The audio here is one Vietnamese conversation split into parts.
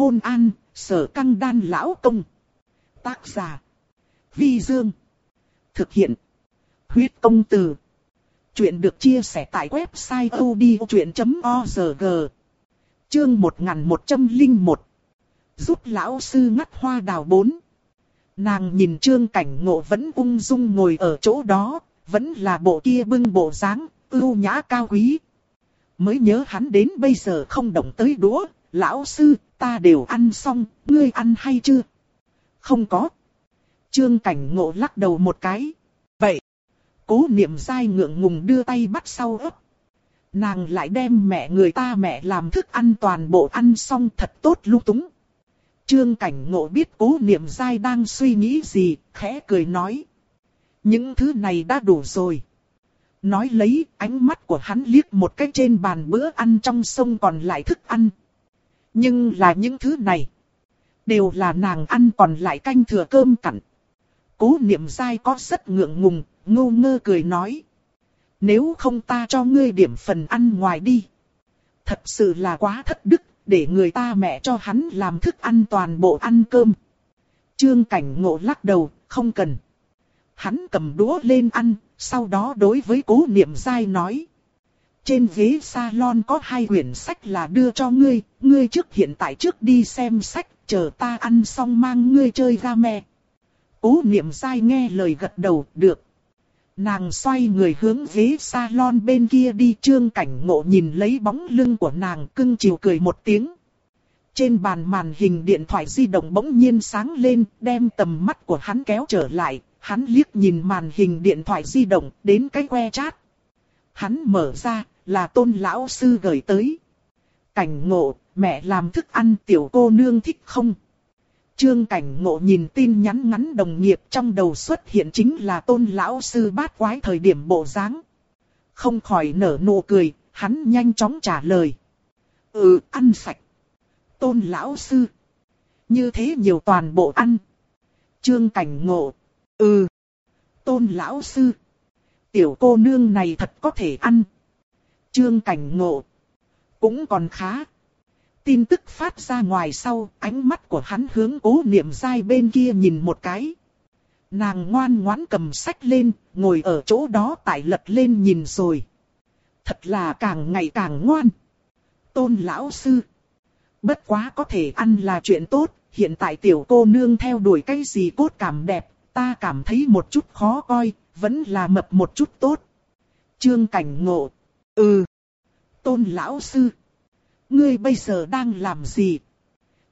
Hôn an, sở căng đan lão công. Tác giả. Vi Dương. Thực hiện. Huyết công từ. Chuyện được chia sẻ tại website odchuyện.org. Chương 1101. Giúp lão sư ngắt hoa đào bốn. Nàng nhìn trương cảnh ngộ vẫn ung dung ngồi ở chỗ đó, vẫn là bộ kia bưng bộ dáng, ưu nhã cao quý. Mới nhớ hắn đến bây giờ không động tới đũa, lão sư, ta đều ăn xong, ngươi ăn hay chưa? Không có. Trương cảnh ngộ lắc đầu một cái. Vậy, cố niệm dai ngượng ngùng đưa tay bắt sau ớt. Nàng lại đem mẹ người ta mẹ làm thức ăn toàn bộ ăn xong thật tốt lung túng. Trương cảnh ngộ biết cố niệm dai đang suy nghĩ gì, khẽ cười nói. Những thứ này đã đủ rồi. Nói lấy, ánh mắt của hắn liếc một cái trên bàn bữa ăn trong sông còn lại thức ăn. Nhưng là những thứ này. Đều là nàng ăn còn lại canh thừa cơm cặn. Cố niệm dai có rất ngượng ngùng, ngu ngơ cười nói. Nếu không ta cho ngươi điểm phần ăn ngoài đi. Thật sự là quá thất đức, để người ta mẹ cho hắn làm thức ăn toàn bộ ăn cơm. Trương cảnh ngộ lắc đầu, không cần. Hắn cầm đũa lên ăn, sau đó đối với cố niệm dai nói. Trên ghế salon có hai quyển sách là đưa cho ngươi, ngươi trước hiện tại trước đi xem sách, chờ ta ăn xong mang ngươi chơi ra mẹ. Cố niệm sai nghe lời gật đầu, được. Nàng xoay người hướng ghế salon bên kia đi trương cảnh ngộ nhìn lấy bóng lưng của nàng cưng chiều cười một tiếng. Trên bàn màn hình điện thoại di động bỗng nhiên sáng lên, đem tầm mắt của hắn kéo trở lại, hắn liếc nhìn màn hình điện thoại di động, đến cái que chat. Hắn mở ra, là tôn lão sư gửi tới. Cảnh ngộ, mẹ làm thức ăn tiểu cô nương thích không? Trương cảnh ngộ nhìn tin nhắn ngắn đồng nghiệp trong đầu xuất hiện chính là tôn lão sư bát quái thời điểm bộ dáng. Không khỏi nở nụ cười, hắn nhanh chóng trả lời. Ừ, ăn sạch. Tôn lão sư. Như thế nhiều toàn bộ ăn. Trương cảnh ngộ. Ừ. Tôn lão sư. Tiểu cô nương này thật có thể ăn. Trương cảnh ngộ. Cũng còn khá. Tin tức phát ra ngoài sau, ánh mắt của hắn hướng cố niệm dai bên kia nhìn một cái. Nàng ngoan ngoãn cầm sách lên, ngồi ở chỗ đó tải lật lên nhìn rồi. Thật là càng ngày càng ngoan. Tôn lão sư. Bất quá có thể ăn là chuyện tốt, hiện tại tiểu cô nương theo đuổi cái gì cốt cảm đẹp, ta cảm thấy một chút khó coi, vẫn là mập một chút tốt. Trương cảnh ngộ. Ừ. Tôn lão sư. Ngươi bây giờ đang làm gì?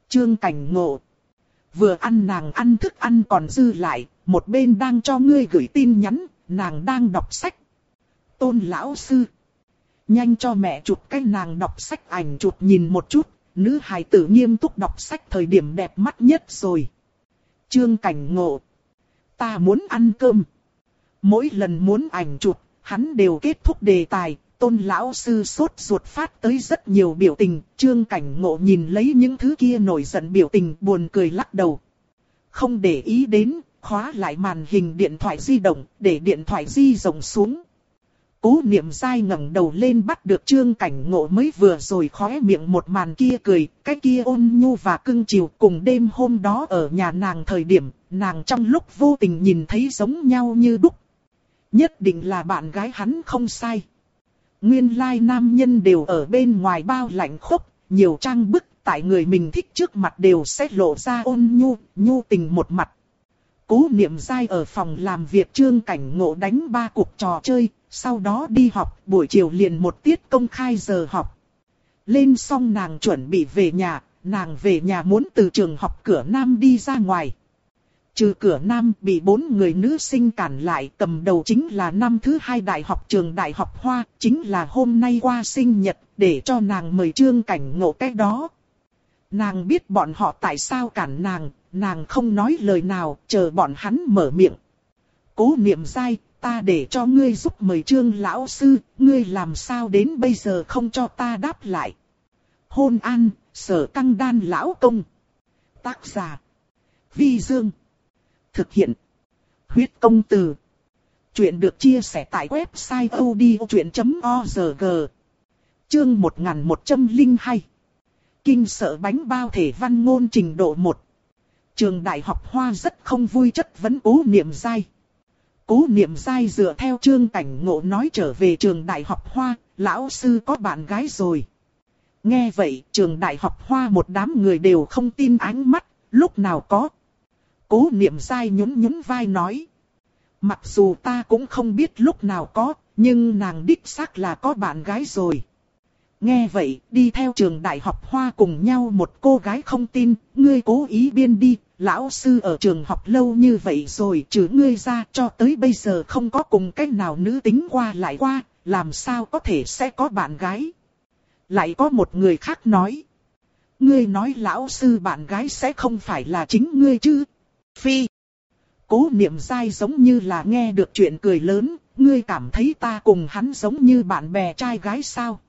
Trương cảnh ngộ. Vừa ăn nàng ăn thức ăn còn dư lại, một bên đang cho ngươi gửi tin nhắn, nàng đang đọc sách. Tôn lão sư. Nhanh cho mẹ chụp cái nàng đọc sách ảnh chụp nhìn một chút, nữ hài tử nghiêm túc đọc sách thời điểm đẹp mắt nhất rồi. Trương cảnh ngộ. Ta muốn ăn cơm. Mỗi lần muốn ảnh chụp, hắn đều kết thúc đề tài, tôn lão sư sốt ruột phát tới rất nhiều biểu tình, trương cảnh ngộ nhìn lấy những thứ kia nổi giận biểu tình buồn cười lắc đầu. Không để ý đến, khóa lại màn hình điện thoại di động, để điện thoại di rộng xuống. Cố niệm dai ngẩng đầu lên bắt được trương cảnh ngộ mới vừa rồi khóe miệng một màn kia cười, cái kia ôn nhu và cưng chiều cùng đêm hôm đó ở nhà nàng thời điểm, nàng trong lúc vô tình nhìn thấy giống nhau như đúc. Nhất định là bạn gái hắn không sai. Nguyên lai nam nhân đều ở bên ngoài bao lạnh khốc, nhiều trang bức tại người mình thích trước mặt đều sẽ lộ ra ôn nhu, nhu tình một mặt. Cố niệm dai ở phòng làm việc trương cảnh ngộ đánh ba cuộc trò chơi, sau đó đi học, buổi chiều liền một tiết công khai giờ học. Lên xong nàng chuẩn bị về nhà, nàng về nhà muốn từ trường học cửa nam đi ra ngoài. Trừ cửa nam bị bốn người nữ sinh cản lại cầm đầu chính là năm thứ hai đại học trường đại học Hoa, chính là hôm nay qua sinh nhật, để cho nàng mời trương cảnh ngộ cách đó. Nàng biết bọn họ tại sao cản nàng, nàng không nói lời nào, chờ bọn hắn mở miệng. Cố niệm dai, ta để cho ngươi giúp mời trương lão sư, ngươi làm sao đến bây giờ không cho ta đáp lại. Hôn an, sở căng đan lão công. Tác giả. Vi Dương. Thực hiện. Huyết công từ. Chuyện được chia sẻ tại website odchuyện.org. Chương 1102. kinh sợ bánh bao thể văn ngôn trình độ 1. Trường đại học Hoa rất không vui chất vấn cố niệm dai. Cố niệm dai dựa theo chương cảnh ngộ nói trở về trường đại học Hoa, lão sư có bạn gái rồi. Nghe vậy, trường đại học Hoa một đám người đều không tin ánh mắt, lúc nào có. Cố niệm dai nhún nhún vai nói. Mặc dù ta cũng không biết lúc nào có, nhưng nàng đích xác là có bạn gái rồi. Nghe vậy, đi theo trường đại học Hoa cùng nhau một cô gái không tin, ngươi cố ý biên đi, lão sư ở trường học lâu như vậy rồi trừ ngươi ra cho tới bây giờ không có cùng cách nào nữ tính qua lại qua, làm sao có thể sẽ có bạn gái. Lại có một người khác nói. Ngươi nói lão sư bạn gái sẽ không phải là chính ngươi chứ? Phi. Cố niệm dai giống như là nghe được chuyện cười lớn, ngươi cảm thấy ta cùng hắn giống như bạn bè trai gái sao?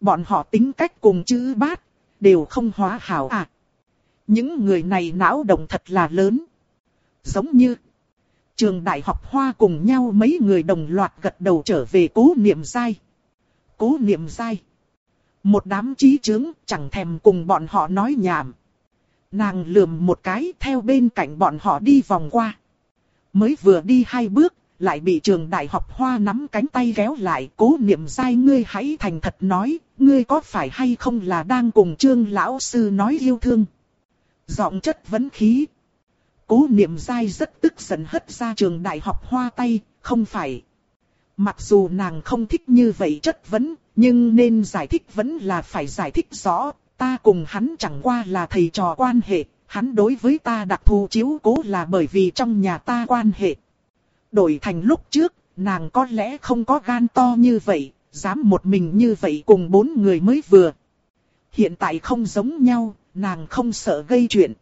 Bọn họ tính cách cùng chữ bát, đều không hóa hảo à. Những người này não động thật là lớn. Giống như trường đại học hoa cùng nhau mấy người đồng loạt gật đầu trở về cố niệm dai. Cố niệm dai. Một đám trí chứng chẳng thèm cùng bọn họ nói nhảm. Nàng lườm một cái theo bên cạnh bọn họ đi vòng qua. Mới vừa đi hai bước, lại bị trường đại học hoa nắm cánh tay kéo lại. Cố niệm dai ngươi hãy thành thật nói, ngươi có phải hay không là đang cùng trương lão sư nói yêu thương. Giọng chất vấn khí. Cố niệm dai rất tức giận hất ra trường đại học hoa tay, không phải. Mặc dù nàng không thích như vậy chất vấn, nhưng nên giải thích vẫn là phải giải thích rõ. Ta cùng hắn chẳng qua là thầy trò quan hệ, hắn đối với ta đặc thù chiếu cố là bởi vì trong nhà ta quan hệ. Đổi thành lúc trước, nàng có lẽ không có gan to như vậy, dám một mình như vậy cùng bốn người mới vừa. Hiện tại không giống nhau, nàng không sợ gây chuyện.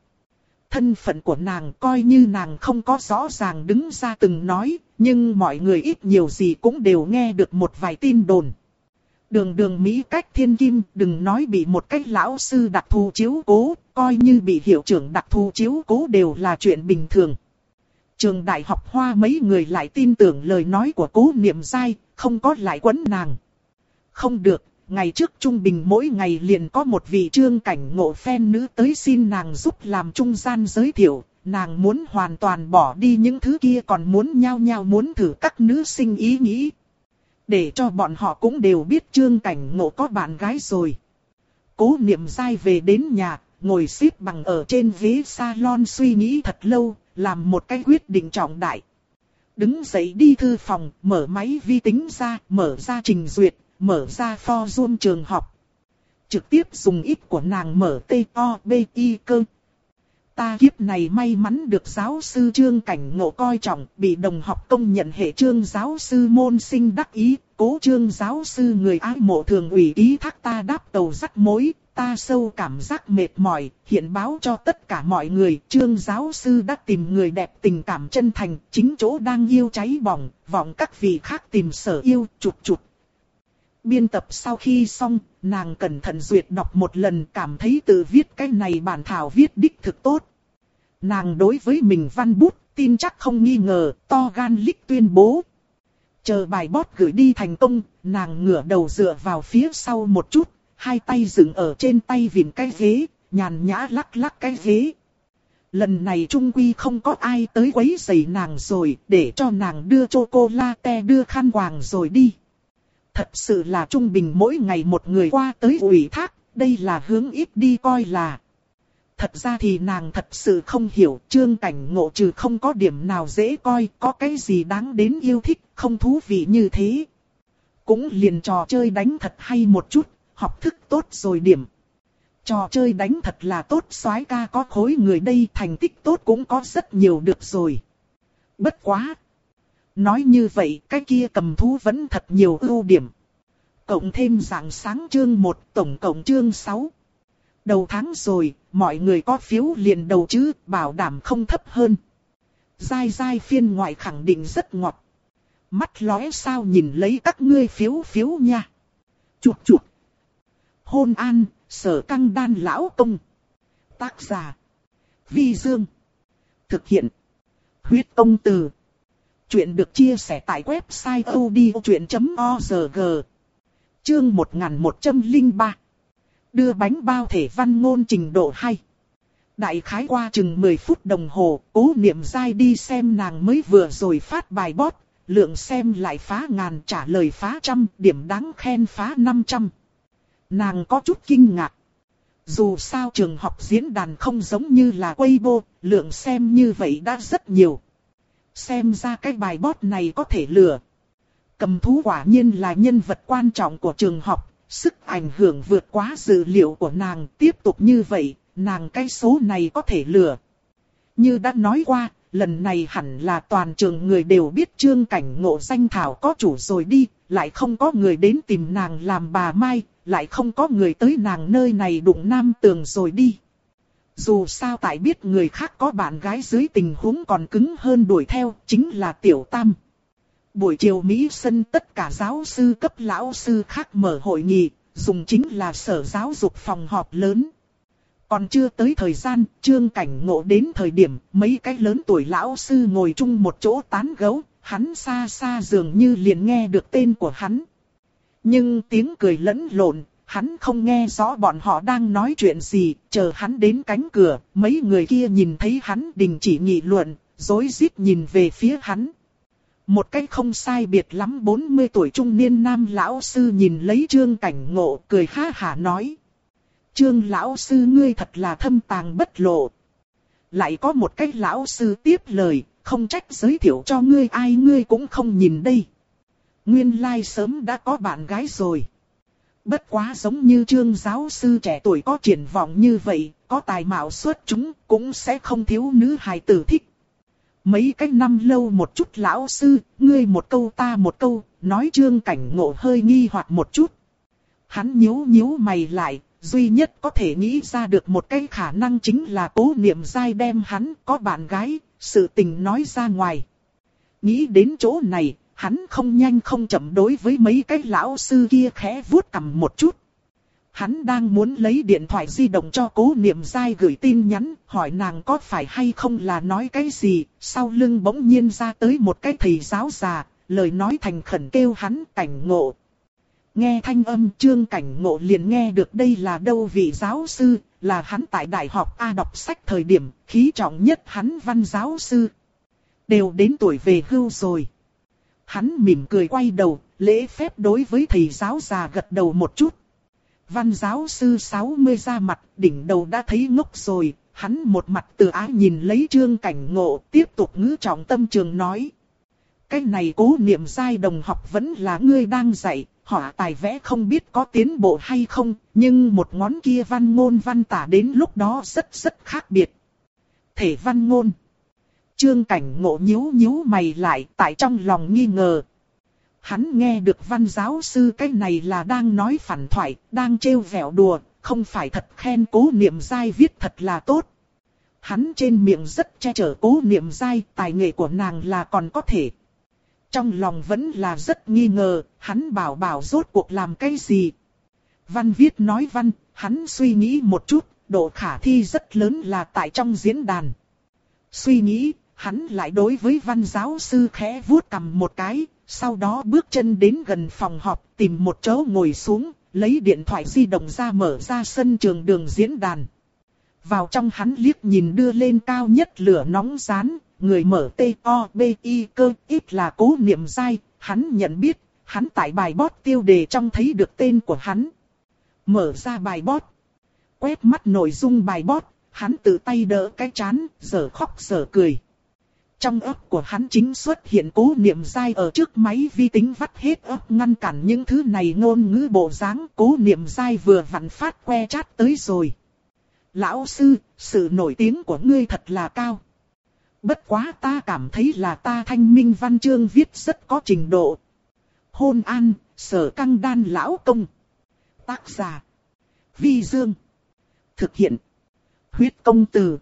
Thân phận của nàng coi như nàng không có rõ ràng đứng ra từng nói, nhưng mọi người ít nhiều gì cũng đều nghe được một vài tin đồn. Đường đường Mỹ cách thiên kim đừng nói bị một cách lão sư đặc thù chiếu cố, coi như bị hiệu trưởng đặc thù chiếu cố đều là chuyện bình thường. Trường đại học hoa mấy người lại tin tưởng lời nói của cố niệm dai, không có lại quấn nàng. Không được, ngày trước trung bình mỗi ngày liền có một vị trương cảnh ngộ phen nữ tới xin nàng giúp làm trung gian giới thiệu, nàng muốn hoàn toàn bỏ đi những thứ kia còn muốn nhau nhau muốn thử các nữ sinh ý nghĩ. Để cho bọn họ cũng đều biết trương cảnh ngộ có bạn gái rồi. Cố niệm dai về đến nhà, ngồi xếp bằng ở trên ghế salon suy nghĩ thật lâu, làm một cái quyết định trọng đại. Đứng dậy đi thư phòng, mở máy vi tính ra, mở ra trình duyệt, mở ra forum trường học. Trực tiếp dùng ít của nàng mở T-O-B-I cơ. Ta kiếp này may mắn được giáo sư trương cảnh ngộ coi trọng, bị đồng học công nhận hệ trương giáo sư môn sinh đắc ý, cố trương giáo sư người ái mộ thường ủy ý thác ta đáp tàu rắc mối, ta sâu cảm giác mệt mỏi, hiện báo cho tất cả mọi người, trương giáo sư đã tìm người đẹp tình cảm chân thành, chính chỗ đang yêu cháy bỏng, vọng các vị khác tìm sở yêu, chụt chụt. Biên tập sau khi xong, nàng cẩn thận duyệt đọc một lần cảm thấy tự viết cái này bản thảo viết đích thực tốt. Nàng đối với mình văn bút, tin chắc không nghi ngờ, to gan lích tuyên bố. Chờ bài bót gửi đi thành công, nàng ngửa đầu dựa vào phía sau một chút, hai tay dựng ở trên tay vịn cái ghế, nhàn nhã lắc lắc cái ghế. Lần này trung quy không có ai tới quấy rầy nàng rồi, để cho nàng đưa chocolate đưa khăn quàng rồi đi. Thật sự là trung bình mỗi ngày một người qua tới ủy thác, đây là hướng ít đi coi là. Thật ra thì nàng thật sự không hiểu trương cảnh ngộ trừ không có điểm nào dễ coi, có cái gì đáng đến yêu thích, không thú vị như thế. Cũng liền trò chơi đánh thật hay một chút, học thức tốt rồi điểm. Trò chơi đánh thật là tốt soái ca có khối người đây thành tích tốt cũng có rất nhiều được rồi. Bất quá. Nói như vậy cái kia cầm thú vẫn thật nhiều ưu điểm. Cộng thêm dạng sáng chương 1 tổng cộng chương 6. Đầu tháng rồi, mọi người có phiếu liền đầu chứ, bảo đảm không thấp hơn. Dai dai phiên ngoại khẳng định rất ngọt. Mắt lóe sao nhìn lấy các ngươi phiếu phiếu nha. Chuột chuột. Hôn an, sở căng đan lão công. Tác giả. Vi Dương. Thực hiện. Huyết công từ. Chuyện được chia sẻ tại website odchuyện.org. Chương 1103. Đưa bánh bao thể văn ngôn trình độ 2. Đại khái qua chừng 10 phút đồng hồ, cố niệm dai đi xem nàng mới vừa rồi phát bài bót, lượng xem lại phá ngàn trả lời phá trăm, điểm đáng khen phá 500. Nàng có chút kinh ngạc. Dù sao trường học diễn đàn không giống như là Weibo, lượng xem như vậy đã rất nhiều. Xem ra cái bài bót này có thể lừa. Cầm thú quả nhiên là nhân vật quan trọng của trường học, sức ảnh hưởng vượt quá dự liệu của nàng. Tiếp tục như vậy, nàng cái số này có thể lừa. Như đã nói qua, lần này hẳn là toàn trường người đều biết trương cảnh ngộ danh thảo có chủ rồi đi, lại không có người đến tìm nàng làm bà Mai, lại không có người tới nàng nơi này đụng nam tường rồi đi. Dù sao tại biết người khác có bạn gái dưới tình huống còn cứng hơn đuổi theo, chính là tiểu tam. Buổi chiều Mỹ sân tất cả giáo sư cấp lão sư khác mở hội nghị, dùng chính là sở giáo dục phòng họp lớn. Còn chưa tới thời gian, trương cảnh ngộ đến thời điểm mấy cái lớn tuổi lão sư ngồi chung một chỗ tán gấu, hắn xa xa dường như liền nghe được tên của hắn. Nhưng tiếng cười lẫn lộn, hắn không nghe rõ bọn họ đang nói chuyện gì, chờ hắn đến cánh cửa, mấy người kia nhìn thấy hắn đình chỉ nghị luận, dối rít nhìn về phía hắn. Một cái không sai biệt lắm 40 tuổi trung niên nam lão sư nhìn lấy trương cảnh ngộ cười ha hả nói. Trương lão sư ngươi thật là thâm tàng bất lộ. Lại có một cái lão sư tiếp lời, không trách giới thiệu cho ngươi ai ngươi cũng không nhìn đây. Nguyên lai sớm đã có bạn gái rồi. Bất quá giống như trương giáo sư trẻ tuổi có triển vọng như vậy, có tài mạo xuất chúng, cũng sẽ không thiếu nữ hài tử thích. Mấy cách năm lâu một chút lão sư, ngươi một câu ta một câu, nói trương cảnh ngộ hơi nghi hoặc một chút. Hắn nhíu nhíu mày lại, duy nhất có thể nghĩ ra được một cái khả năng chính là cố niệm dai đem hắn có bạn gái, sự tình nói ra ngoài. Nghĩ đến chỗ này, hắn không nhanh không chậm đối với mấy cái lão sư kia khẽ vuốt cầm một chút. Hắn đang muốn lấy điện thoại di động cho cố niệm dai gửi tin nhắn, hỏi nàng có phải hay không là nói cái gì, sau lưng bỗng nhiên ra tới một cái thầy giáo già, lời nói thành khẩn kêu hắn cảnh ngộ. Nghe thanh âm trương cảnh ngộ liền nghe được đây là đâu vị giáo sư, là hắn tại đại học A đọc sách thời điểm, khí trọng nhất hắn văn giáo sư. Đều đến tuổi về hưu rồi. Hắn mỉm cười quay đầu, lễ phép đối với thầy giáo già gật đầu một chút. Văn giáo sư 60 ra mặt, đỉnh đầu đã thấy ngốc rồi, hắn một mặt từ á nhìn lấy trương cảnh ngộ, tiếp tục ngữ trọng tâm trường nói. Cái này cố niệm sai đồng học vẫn là ngươi đang dạy, họ tài vẽ không biết có tiến bộ hay không, nhưng một ngón kia văn ngôn văn tả đến lúc đó rất rất khác biệt. Thể văn ngôn. Trương cảnh ngộ nhíu nhíu mày lại tại trong lòng nghi ngờ. Hắn nghe được văn giáo sư cái này là đang nói phản thoại, đang trêu vẻo đùa, không phải thật khen cố niệm dai viết thật là tốt. Hắn trên miệng rất che chở cố niệm dai, tài nghệ của nàng là còn có thể. Trong lòng vẫn là rất nghi ngờ, hắn bảo bảo rốt cuộc làm cái gì. Văn viết nói văn, hắn suy nghĩ một chút, độ khả thi rất lớn là tại trong diễn đàn. Suy nghĩ, hắn lại đối với văn giáo sư khẽ vuốt cầm một cái, sau đó bước chân đến gần phòng họp tìm một chỗ ngồi xuống, lấy điện thoại di động ra mở ra sân trường đường diễn đàn. Vào trong hắn liếc nhìn đưa lên cao nhất lửa nóng rán, người mở T-O-B-I cơ ít là cố niệm dai, hắn nhận biết, hắn tại bài bót tiêu đề trong thấy được tên của hắn. Mở ra bài bót, quét mắt nội dung bài bót, hắn tự tay đỡ cái chán, giờ khóc giờ cười. Trong ấp của hắn chính xuất hiện cố niệm dai ở trước máy vi tính vắt hết ấp ngăn cản những thứ này ngôn ngữ bộ dáng cố niệm dai vừa vặn phát que chát tới rồi. Lão sư, sự nổi tiếng của ngươi thật là cao. Bất quá ta cảm thấy là ta thanh minh văn chương viết rất có trình độ. Hôn an, sở căng đan lão công. Tác giả. Vi Dương. Thực hiện. Huyết công từ.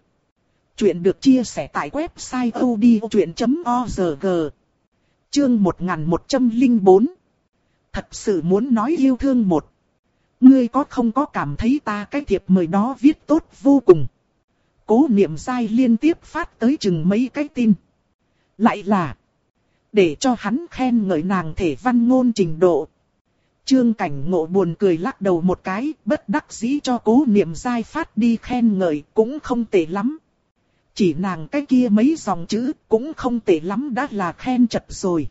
Chuyện được chia sẻ tại website odchuyện.org. Chương 1104. Thật sự muốn nói yêu thương một. Ngươi có không có cảm thấy ta cái thiệp mời đó viết tốt vô cùng. Cố niệm sai liên tiếp phát tới chừng mấy cái tin. Lại là. Để cho hắn khen ngợi nàng thể văn ngôn trình độ. Trương cảnh ngộ buồn cười lắc đầu một cái, bất đắc dĩ cho cố niệm sai phát đi khen ngợi, cũng không tệ lắm. Chỉ nàng cái kia mấy dòng chữ, cũng không tệ lắm đã là khen chật rồi.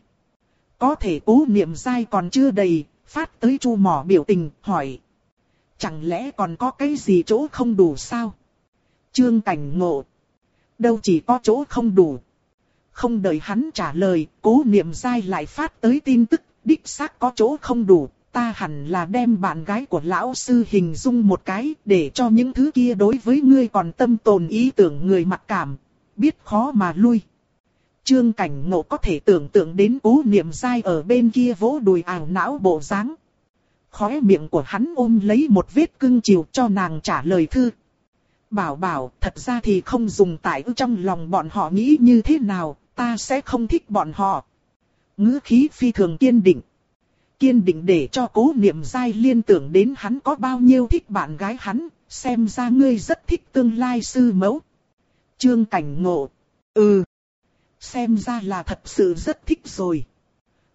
Có thể cố niệm dai còn chưa đầy, phát tới chu mỏ biểu tình, hỏi. Chẳng lẽ còn có cái gì chỗ không đủ sao? Trương cảnh ngộ. Đâu chỉ có chỗ không đủ. Không đợi hắn trả lời, cố niệm dai lại phát tới tin tức, đích xác có chỗ không đủ, ta hẳn là đem bạn gái của lão sư hình dung một cái để cho những thứ kia đối với ngươi còn tâm tồn ý tưởng người mặc cảm, biết khó mà lui. Trương cảnh ngộ có thể tưởng tượng đến cố niệm dai ở bên kia vỗ đùi ảo não bộ dáng. Khóe miệng của hắn ôm lấy một vết cưng chiều cho nàng trả lời thư. Bảo bảo, thật ra thì không dùng tại trong lòng bọn họ nghĩ như thế nào, ta sẽ không thích bọn họ. ngữ khí phi thường kiên định kiên định để cho cố niệm dai liên tưởng đến hắn có bao nhiêu thích bạn gái hắn, xem ra ngươi rất thích tương lai sư mẫu. Trương cảnh ngộ. Ừ. Xem ra là thật sự rất thích rồi.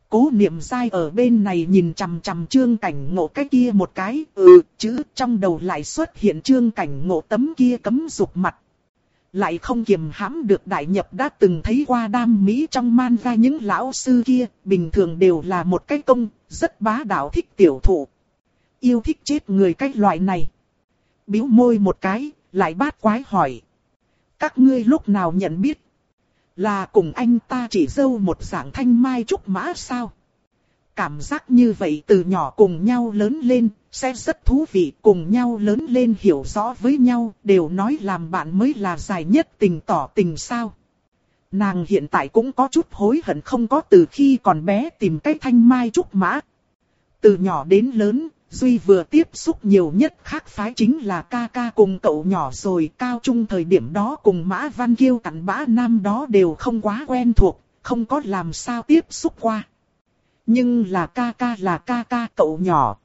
Cố niệm dai ở bên này nhìn chằm chằm trương cảnh ngộ cái kia một cái, ừ, chữ trong đầu lại xuất hiện trương cảnh ngộ tấm kia cấm dục mặt lại không kiềm hãm được đại nhập đã từng thấy qua đam mỹ trong man ra những lão sư kia, bình thường đều là một cái công, rất bá đạo thích tiểu thụ. Yêu thích chết người cái loại này. Biếu môi một cái, lại bát quái hỏi. Các ngươi lúc nào nhận biết? Là cùng anh ta chỉ dâu một dạng thanh mai trúc mã sao? Cảm giác như vậy từ nhỏ cùng nhau lớn lên, sẽ rất thú vị cùng nhau lớn lên hiểu rõ với nhau, đều nói làm bạn mới là dài nhất tình tỏ tình sao. Nàng hiện tại cũng có chút hối hận không có từ khi còn bé tìm cái thanh mai trúc mã. Từ nhỏ đến lớn, Duy vừa tiếp xúc nhiều nhất khác phái chính là ca ca cùng cậu nhỏ rồi cao trung thời điểm đó cùng Mã Văn Kiêu cặn bã nam đó đều không quá quen thuộc, không có làm sao tiếp xúc qua. Nhưng là ca ca là ca ca cậu nhỏ.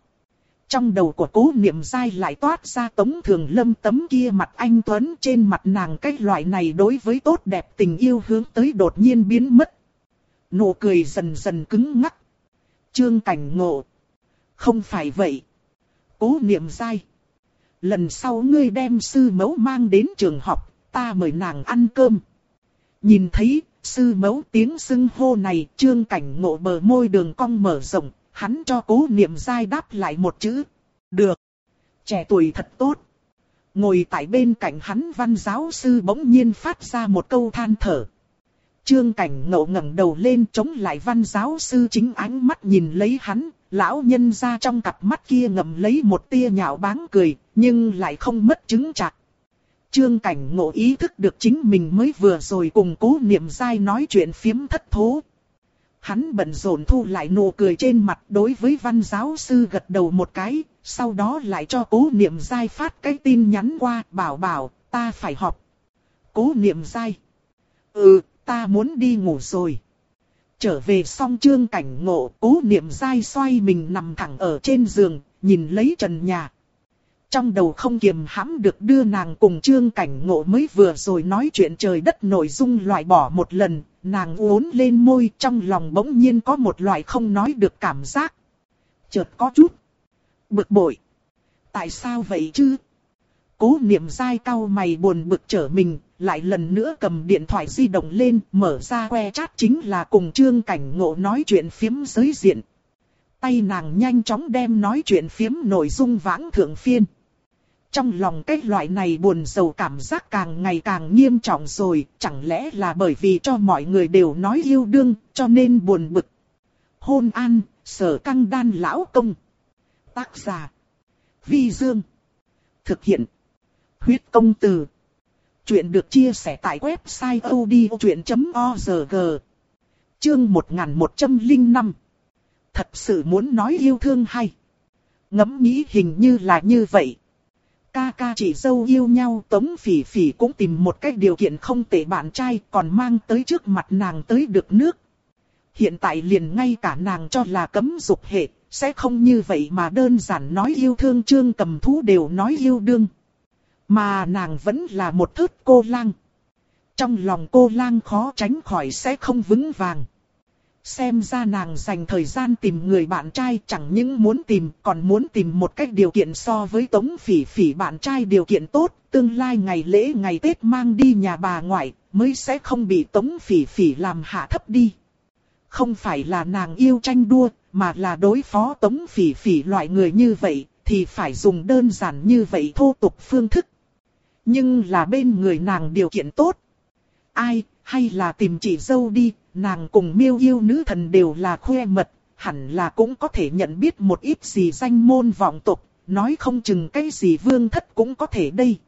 Trong đầu của cố niệm dai lại toát ra tống thường lâm tấm kia mặt anh Tuấn trên mặt nàng cái loại này đối với tốt đẹp tình yêu hướng tới đột nhiên biến mất. Nụ cười dần dần cứng ngắc. Trương cảnh ngộ. Không phải vậy. Cố niệm dai. Lần sau ngươi đem sư mẫu mang đến trường học, ta mời nàng ăn cơm. Nhìn thấy sư mẫu tiếng xưng hô này, trương cảnh ngộ bờ môi đường cong mở rộng, hắn cho cố niệm dai đáp lại một chữ. Được. Trẻ tuổi thật tốt. Ngồi tại bên cạnh hắn văn giáo sư bỗng nhiên phát ra một câu than thở. Trương cảnh ngộ ngẩng đầu lên chống lại văn giáo sư chính ánh mắt nhìn lấy hắn, lão nhân ra trong cặp mắt kia ngậm lấy một tia nhạo báng cười, nhưng lại không mất chứng chặt. Trương cảnh ngộ ý thức được chính mình mới vừa rồi cùng cố niệm dai nói chuyện phiếm thất thố. Hắn bận rộn thu lại nụ cười trên mặt đối với văn giáo sư gật đầu một cái, sau đó lại cho cố niệm dai phát cái tin nhắn qua, bảo bảo, ta phải họp. Cố niệm dai. Ừ, ta muốn đi ngủ rồi. Trở về xong trương cảnh ngộ, cố niệm dai xoay mình nằm thẳng ở trên giường, nhìn lấy trần nhà. Trong đầu không kiềm hãm được đưa nàng cùng trương cảnh ngộ mới vừa rồi nói chuyện trời đất nội dung loại bỏ một lần, nàng uốn lên môi trong lòng bỗng nhiên có một loại không nói được cảm giác. Chợt có chút bực bội. Tại sao vậy chứ? Cố niệm dai cao mày buồn bực trở mình, lại lần nữa cầm điện thoại di động lên, mở ra que chat chính là cùng trương cảnh ngộ nói chuyện phiếm giới diện. Tay nàng nhanh chóng đem nói chuyện phiếm nội dung vãng thượng phiên. Trong lòng cái loại này buồn sầu cảm giác càng ngày càng nghiêm trọng rồi, chẳng lẽ là bởi vì cho mọi người đều nói yêu đương, cho nên buồn bực. Hôn an, sở căng đan lão công. Tác giả. Vi Dương. Thực hiện. Huyết công từ. Chuyện được chia sẻ tại website odchuyện.org. Chương 1105. Thật sự muốn nói yêu thương hay. Ngẫm nghĩ hình như là như vậy. Ca chỉ chị dâu yêu nhau tống phỉ phỉ cũng tìm một cách điều kiện không tệ bạn trai còn mang tới trước mặt nàng tới được nước. Hiện tại liền ngay cả nàng cho là cấm dục hệ, sẽ không như vậy mà đơn giản nói yêu thương trương cầm thú đều nói yêu đương. Mà nàng vẫn là một thớt cô lang. Trong lòng cô lang khó tránh khỏi sẽ không vững vàng xem ra nàng dành thời gian tìm người bạn trai chẳng những muốn tìm còn muốn tìm một cách điều kiện so với tống phỉ phỉ bạn trai điều kiện tốt, tương lai ngày lễ ngày Tết mang đi nhà bà ngoại, mới sẽ không bị tống phỉ phỉ làm hạ thấp đi. Không phải là nàng yêu tranh đua, mà là đối phó tống phỉ phỉ loại người như vậy, thì phải dùng đơn giản như vậy thô tục phương thức. Nhưng là bên người nàng điều kiện tốt. Ai, hay là tìm chị dâu đi, nàng cùng miêu yêu nữ thần đều là khoe mật, hẳn là cũng có thể nhận biết một ít gì danh môn vọng tục, nói không chừng cái gì vương thất cũng có thể đây.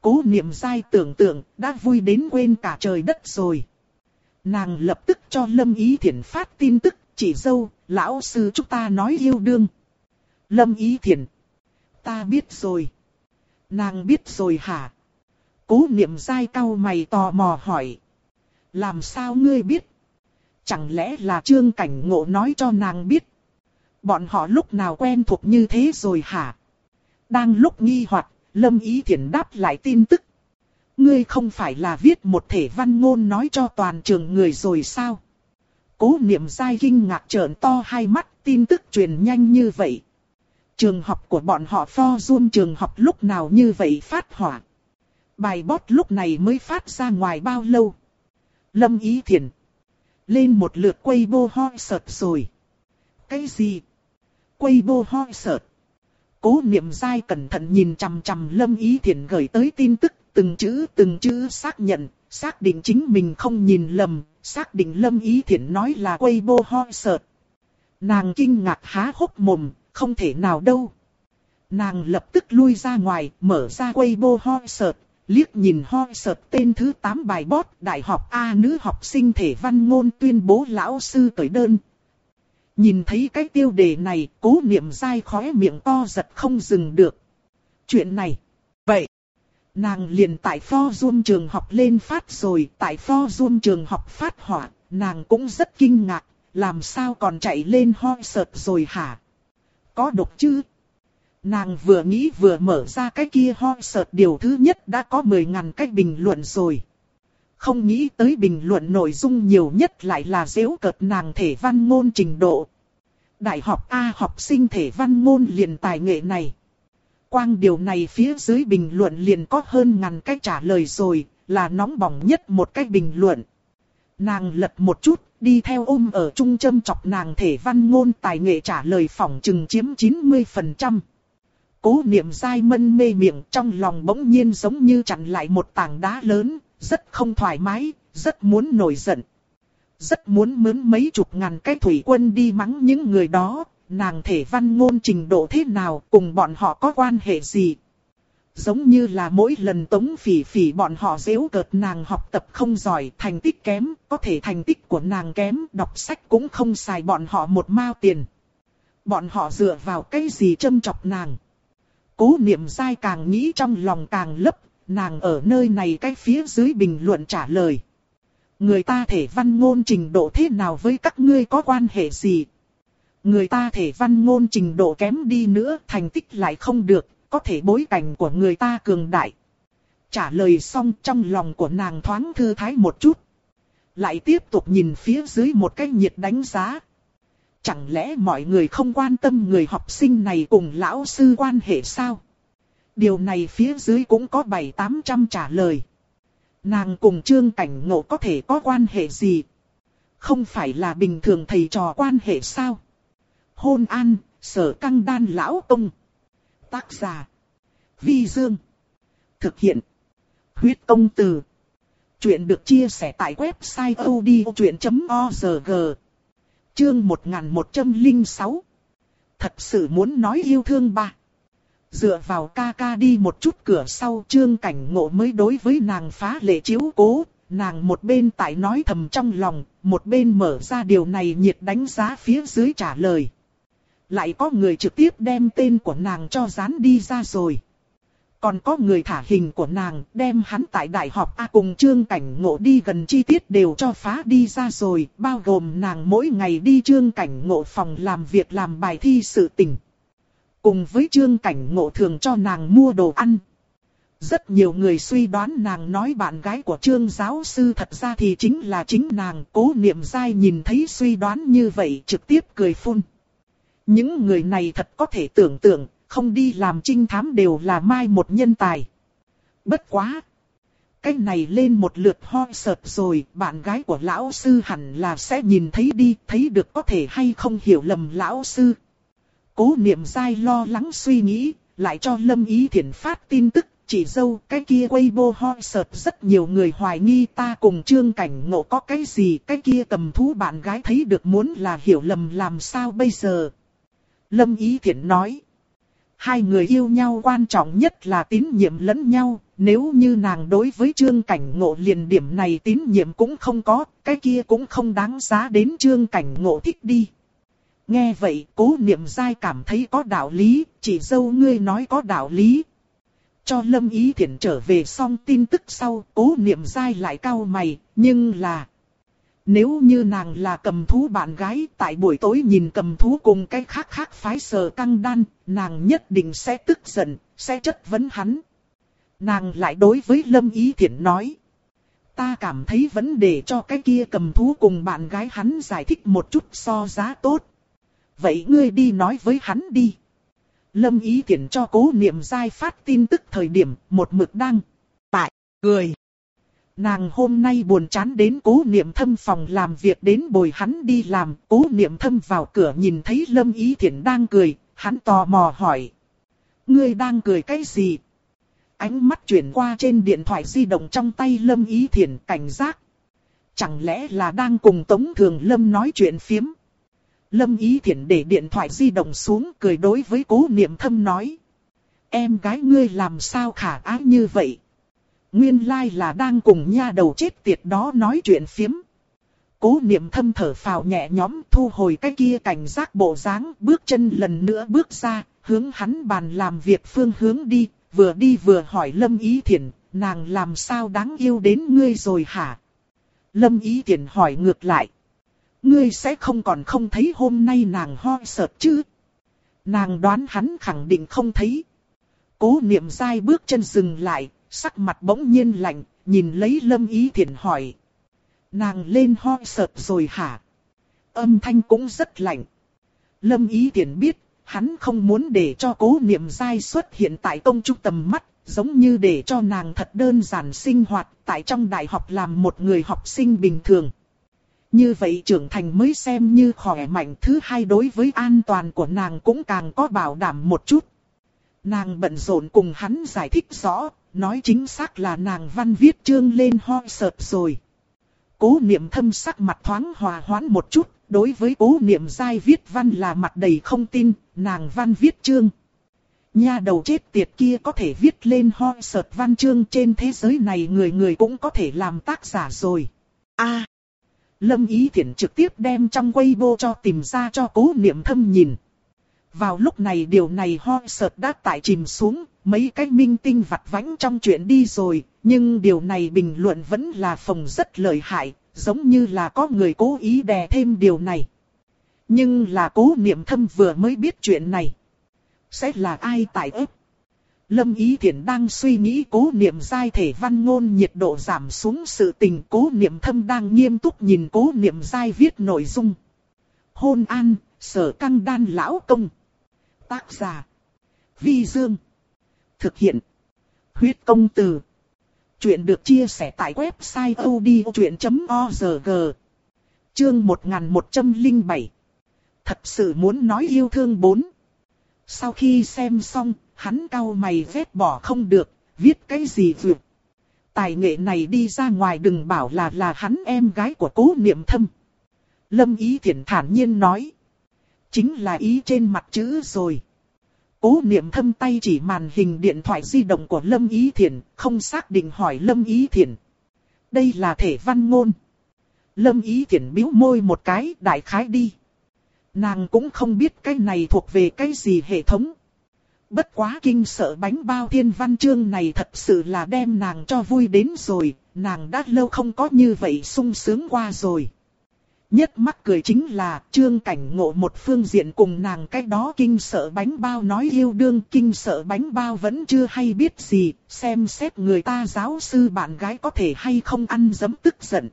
Cố niệm dai tưởng tượng, đã vui đến quên cả trời đất rồi. Nàng lập tức cho Lâm Ý Thiển phát tin tức, chỉ dâu, lão sư chúng ta nói yêu đương. Lâm Ý Thiển. Ta biết rồi. Nàng biết rồi hả? Cố niệm dai cau mày tò mò hỏi. Làm sao ngươi biết? Chẳng lẽ là trương cảnh ngộ nói cho nàng biết? Bọn họ lúc nào quen thuộc như thế rồi hả? Đang lúc nghi hoặc, Lâm Ý Thiển đáp lại tin tức. Ngươi không phải là viết một thể văn ngôn nói cho toàn trường người rồi sao? Cố niệm dai kinh ngạc trợn to hai mắt, tin tức truyền nhanh như vậy. Trường học của bọn họ pho zoom trường học lúc nào như vậy phát hỏa. Bài bót lúc này mới phát ra ngoài bao lâu. Lâm Ý Thiển. Lên một lượt quay bô hoi sợt rồi. Cái gì? Quay bô hoi sợt. Cố niệm dai cẩn thận nhìn chằm chằm Lâm Ý thiện gửi tới tin tức, từng chữ từng chữ xác nhận, xác định chính mình không nhìn lầm, xác định Lâm Ý thiện nói là quay bô hoi sợt. Nàng kinh ngạc há hốc mồm, không thể nào đâu. Nàng lập tức lui ra ngoài, mở ra quay bô hoi sợt, liếc nhìn ho sợt tên thứ 8 bài bót đại học A nữ học sinh thể văn ngôn tuyên bố lão sư cởi đơn. Nhìn thấy cái tiêu đề này, cố niệm dai khóe miệng to giật không dừng được. Chuyện này. Vậy, nàng liền tại pho dung trường học lên phát rồi, tại pho dung trường học phát hỏa, nàng cũng rất kinh ngạc, làm sao còn chạy lên ho sợt rồi hả? Có độc chứ? Nàng vừa nghĩ vừa mở ra cái kia ho sợt điều thứ nhất đã có 10.000 cách bình luận rồi. Không nghĩ tới bình luận nội dung nhiều nhất lại là dễu cợt nàng thể văn ngôn trình độ. Đại học A học sinh thể văn ngôn liền tài nghệ này. Quang điều này phía dưới bình luận liền có hơn ngàn cách trả lời rồi, là nóng bỏng nhất một cách bình luận. Nàng lật một chút, đi theo ôm ở trung châm chọc nàng thể văn ngôn tài nghệ trả lời phỏng chừng chiếm 90%. Cố niệm dai mân mê miệng trong lòng bỗng nhiên giống như chặn lại một tảng đá lớn, rất không thoải mái, rất muốn nổi giận. Rất muốn mướn mấy chục ngàn cái thủy quân đi mắng những người đó, nàng thể văn ngôn trình độ thế nào, cùng bọn họ có quan hệ gì. Giống như là mỗi lần tống phỉ phỉ bọn họ dễu cợt nàng học tập không giỏi, thành tích kém, có thể thành tích của nàng kém, đọc sách cũng không xài bọn họ một mao tiền. Bọn họ dựa vào cái gì châm chọc nàng. Cố niệm dai càng nghĩ trong lòng càng lấp, nàng ở nơi này cái phía dưới bình luận trả lời. Người ta thể văn ngôn trình độ thế nào với các ngươi có quan hệ gì? Người ta thể văn ngôn trình độ kém đi nữa, thành tích lại không được, có thể bối cảnh của người ta cường đại. Trả lời xong trong lòng của nàng thoáng thư thái một chút. Lại tiếp tục nhìn phía dưới một cái nhiệt đánh giá. Chẳng lẽ mọi người không quan tâm người học sinh này cùng lão sư quan hệ sao? Điều này phía dưới cũng có 7-800 trả lời. Nàng cùng trương cảnh ngộ có thể có quan hệ gì? Không phải là bình thường thầy trò quan hệ sao? Hôn an, sở căng đan lão tông. Tác giả. Vi Dương. Thực hiện. Huyết công từ. Chuyện được chia sẻ tại website odchuyện.org. Chương 1106 Thật sự muốn nói yêu thương ba. Dựa vào ca ca đi một chút cửa sau trương cảnh ngộ mới đối với nàng phá lệ chiếu cố. Nàng một bên tại nói thầm trong lòng, một bên mở ra điều này nhiệt đánh giá phía dưới trả lời. Lại có người trực tiếp đem tên của nàng cho dán đi ra rồi. Còn có người thả hình của nàng đem hắn tại đại học A cùng trương cảnh ngộ đi gần chi tiết đều cho phá đi ra rồi, bao gồm nàng mỗi ngày đi trương cảnh ngộ phòng làm việc làm bài thi sự tình. Cùng với trương cảnh ngộ thường cho nàng mua đồ ăn. Rất nhiều người suy đoán nàng nói bạn gái của trương giáo sư thật ra thì chính là chính nàng. Cố niệm dai nhìn thấy suy đoán như vậy trực tiếp cười phun. Những người này thật có thể tưởng tượng, không đi làm trinh thám đều là mai một nhân tài. Bất quá! Cái này lên một lượt ho sợt rồi, bạn gái của lão sư hẳn là sẽ nhìn thấy đi, thấy được có thể hay không hiểu lầm lão sư. Cố niệm dai lo lắng suy nghĩ, lại cho Lâm Ý Thiển phát tin tức, chỉ dâu cái kia Weibo ho sợt rất nhiều người hoài nghi ta cùng trương cảnh ngộ có cái gì, cái kia cầm thú bạn gái thấy được muốn là hiểu lầm làm sao bây giờ. Lâm Ý Thiển nói, hai người yêu nhau quan trọng nhất là tín nhiệm lẫn nhau, nếu như nàng đối với trương cảnh ngộ liền điểm này tín nhiệm cũng không có, cái kia cũng không đáng giá đến trương cảnh ngộ thích đi. Nghe vậy cố niệm dai cảm thấy có đạo lý, chỉ dâu ngươi nói có đạo lý. Cho lâm ý thiện trở về xong tin tức sau, cố niệm dai lại cau mày, nhưng là... Nếu như nàng là cầm thú bạn gái tại buổi tối nhìn cầm thú cùng cái khác khác phái sờ căng đan, nàng nhất định sẽ tức giận, sẽ chất vấn hắn. Nàng lại đối với Lâm Ý Thiển nói. Ta cảm thấy vấn đề cho cái kia cầm thú cùng bạn gái hắn giải thích một chút so giá tốt. Vậy ngươi đi nói với hắn đi. Lâm Ý Thiển cho cố niệm giai phát tin tức thời điểm một mực đăng. Tại, cười. Nàng hôm nay buồn chán đến cố niệm thâm phòng làm việc đến bồi hắn đi làm. Cố niệm thâm vào cửa nhìn thấy Lâm Ý Thiển đang cười, hắn tò mò hỏi. Ngươi đang cười cái gì? Ánh mắt chuyển qua trên điện thoại di động trong tay Lâm Ý Thiển cảnh giác. Chẳng lẽ là đang cùng Tống Thường Lâm nói chuyện phiếm? Lâm Ý Thiển để điện thoại di động xuống cười đối với cố niệm thâm nói. Em gái ngươi làm sao khả ái như vậy? Nguyên lai là đang cùng nha đầu chết tiệt đó nói chuyện phiếm. Cố niệm thâm thở phào nhẹ nhõm thu hồi cái kia cảnh giác bộ dáng bước chân lần nữa bước ra, hướng hắn bàn làm việc phương hướng đi, vừa đi vừa hỏi Lâm Ý Thiển, nàng làm sao đáng yêu đến ngươi rồi hả? Lâm Ý Thiển hỏi ngược lại. Ngươi sẽ không còn không thấy hôm nay nàng ho sợt chứ? Nàng đoán hắn khẳng định không thấy. Cố niệm dai bước chân dừng lại, sắc mặt bỗng nhiên lạnh, nhìn lấy Lâm Ý Thiển hỏi. Nàng lên ho sợt rồi hả? Âm thanh cũng rất lạnh. Lâm Ý Thiển biết, hắn không muốn để cho cố niệm dai xuất hiện tại công trung tầm mắt, giống như để cho nàng thật đơn giản sinh hoạt tại trong đại học làm một người học sinh bình thường. Như vậy trưởng thành mới xem như khỏe mạnh thứ hai đối với an toàn của nàng cũng càng có bảo đảm một chút. Nàng bận rộn cùng hắn giải thích rõ, nói chính xác là nàng văn viết chương lên ho sợt rồi. Cố niệm thâm sắc mặt thoáng hòa hoãn một chút, đối với cố niệm dai viết văn là mặt đầy không tin, nàng văn viết chương. Nha đầu chết tiệt kia có thể viết lên ho sợt văn chương trên thế giới này người người cũng có thể làm tác giả rồi. a Lâm Ý Thiển trực tiếp đem trong Weibo cho tìm ra cho cố niệm thâm nhìn. Vào lúc này điều này ho sợt đã tại chìm xuống, mấy cái minh tinh vặt vánh trong chuyện đi rồi, nhưng điều này bình luận vẫn là phòng rất lợi hại, giống như là có người cố ý đè thêm điều này. Nhưng là cố niệm thâm vừa mới biết chuyện này. Sẽ là ai tại ếp? Lâm Ý Thiển đang suy nghĩ cố niệm giai thể văn ngôn nhiệt độ giảm xuống sự tình cố niệm thâm đang nghiêm túc nhìn cố niệm giai viết nội dung. Hôn an, sở căng đan lão công. Tác giả. Vi Dương. Thực hiện. Huyết công từ. Chuyện được chia sẻ tại website odchuyện.org. Chương 1107. Thật sự muốn nói yêu thương bốn. Sau khi xem xong, hắn cau mày vết bỏ không được, viết cái gì vượt. Tài nghệ này đi ra ngoài đừng bảo là là hắn em gái của cố niệm thâm. Lâm ý thiện thản nhiên nói. Chính là ý trên mặt chữ rồi. Cố niệm thâm tay chỉ màn hình điện thoại di động của Lâm Ý Thiển, không xác định hỏi Lâm Ý Thiển. Đây là thể văn ngôn. Lâm Ý Thiển bĩu môi một cái, đại khái đi. Nàng cũng không biết cái này thuộc về cái gì hệ thống. Bất quá kinh sợ bánh bao thiên văn chương này thật sự là đem nàng cho vui đến rồi, nàng đã lâu không có như vậy sung sướng qua rồi. Nhất mắc cười chính là trương cảnh ngộ một phương diện cùng nàng cái đó kinh sợ bánh bao nói yêu đương kinh sợ bánh bao vẫn chưa hay biết gì, xem xét người ta giáo sư bạn gái có thể hay không ăn dấm tức giận.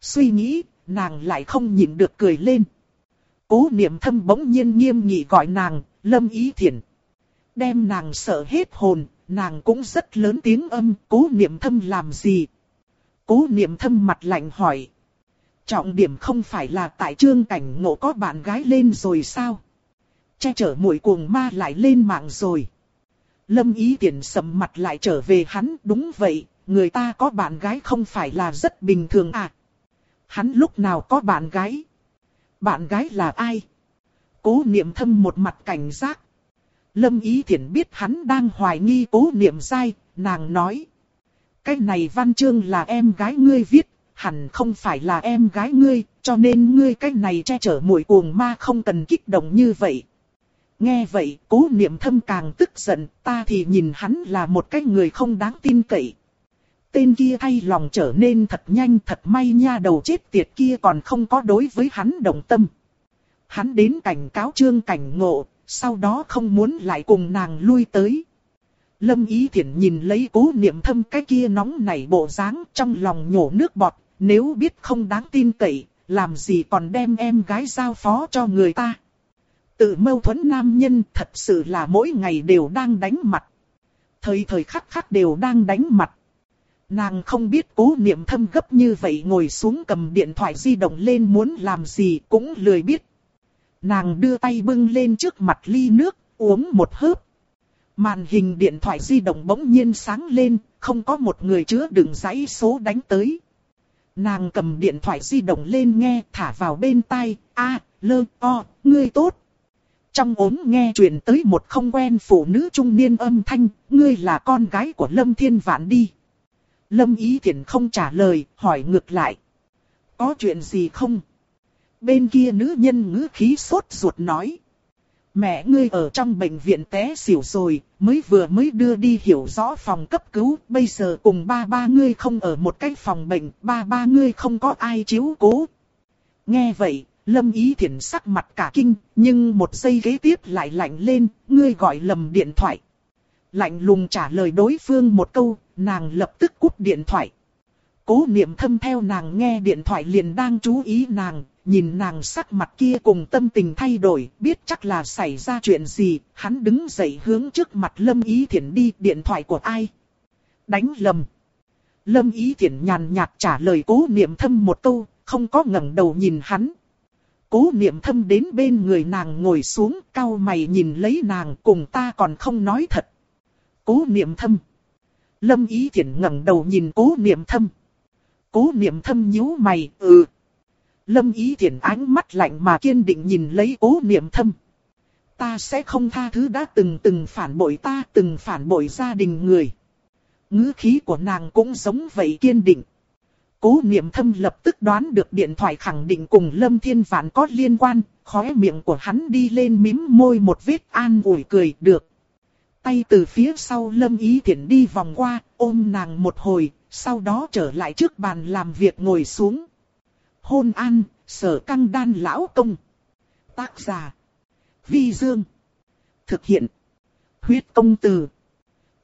Suy nghĩ, nàng lại không nhịn được cười lên. Cố niệm thâm bỗng nhiên nghiêm nghị gọi nàng, lâm ý thiện. Đem nàng sợ hết hồn, nàng cũng rất lớn tiếng âm, cố niệm thâm làm gì? Cố niệm thâm mặt lạnh hỏi. Trọng điểm không phải là tại trương cảnh ngộ có bạn gái lên rồi sao? Che chở mũi cuồng ma lại lên mạng rồi. Lâm ý tiện sầm mặt lại trở về hắn, đúng vậy, người ta có bạn gái không phải là rất bình thường à? Hắn lúc nào có bạn gái? Bạn gái là ai? Cố niệm thâm một mặt cảnh giác. Lâm ý thiện biết hắn đang hoài nghi cố niệm sai, nàng nói. Cái này văn chương là em gái ngươi viết, hẳn không phải là em gái ngươi, cho nên ngươi cách này che chở mũi cuồng ma không cần kích động như vậy. Nghe vậy, cố niệm thâm càng tức giận, ta thì nhìn hắn là một cái người không đáng tin cậy. Tên kia thay lòng trở nên thật nhanh thật may nha đầu chết tiệt kia còn không có đối với hắn đồng tâm. Hắn đến cảnh cáo trương cảnh ngộ, sau đó không muốn lại cùng nàng lui tới. Lâm Ý Thiển nhìn lấy cố niệm thâm cái kia nóng nảy bộ dáng trong lòng nhổ nước bọt, nếu biết không đáng tin cậy, làm gì còn đem em gái giao phó cho người ta. Tự mâu thuẫn nam nhân thật sự là mỗi ngày đều đang đánh mặt. Thời thời khắc khắc đều đang đánh mặt. Nàng không biết cố niệm thâm gấp như vậy ngồi xuống cầm điện thoại di động lên muốn làm gì cũng lười biết. Nàng đưa tay bưng lên trước mặt ly nước, uống một hớp. Màn hình điện thoại di động bỗng nhiên sáng lên, không có một người chứa đựng dãy số đánh tới. Nàng cầm điện thoại di động lên nghe thả vào bên tai, a lơ, o, ngươi tốt. Trong ốm nghe truyền tới một không quen phụ nữ trung niên âm thanh, ngươi là con gái của Lâm Thiên Vạn đi. Lâm Ý Thiển không trả lời, hỏi ngược lại. Có chuyện gì không? Bên kia nữ nhân ngữ khí sốt ruột nói. Mẹ ngươi ở trong bệnh viện té xỉu rồi, mới vừa mới đưa đi hiểu rõ phòng cấp cứu, bây giờ cùng ba ba ngươi không ở một cái phòng bệnh, ba ba ngươi không có ai chiếu cố. Nghe vậy, Lâm Ý Thiển sắc mặt cả kinh, nhưng một giây ghế tiếp lại lạnh lên, ngươi gọi lầm điện thoại. Lạnh lùng trả lời đối phương một câu, nàng lập tức cúp điện thoại. Cố niệm thâm theo nàng nghe điện thoại liền đang chú ý nàng, nhìn nàng sắc mặt kia cùng tâm tình thay đổi, biết chắc là xảy ra chuyện gì, hắn đứng dậy hướng trước mặt Lâm Ý Thiển đi, điện thoại của ai? Đánh lầm. Lâm Ý Thiển nhàn nhạt trả lời cố niệm thâm một câu, không có ngẩng đầu nhìn hắn. Cố niệm thâm đến bên người nàng ngồi xuống, cau mày nhìn lấy nàng cùng ta còn không nói thật. Cố niệm thâm. Lâm Ý Thiển ngẩng đầu nhìn cố niệm thâm. Cố niệm thâm nhíu mày, ừ. Lâm Ý Thiển ánh mắt lạnh mà kiên định nhìn lấy cố niệm thâm. Ta sẽ không tha thứ đã từng từng phản bội ta, từng phản bội gia đình người. ngữ khí của nàng cũng giống vậy kiên định. Cố niệm thâm lập tức đoán được điện thoại khẳng định cùng Lâm Thiên Vạn có liên quan, khóe miệng của hắn đi lên mím môi một vết an ủi cười được. Tay từ phía sau Lâm Ý Thiển đi vòng qua, ôm nàng một hồi, sau đó trở lại trước bàn làm việc ngồi xuống hôn an, sở căng đan lão công. Tác giả. Vi Dương. Thực hiện. Huyết công từ.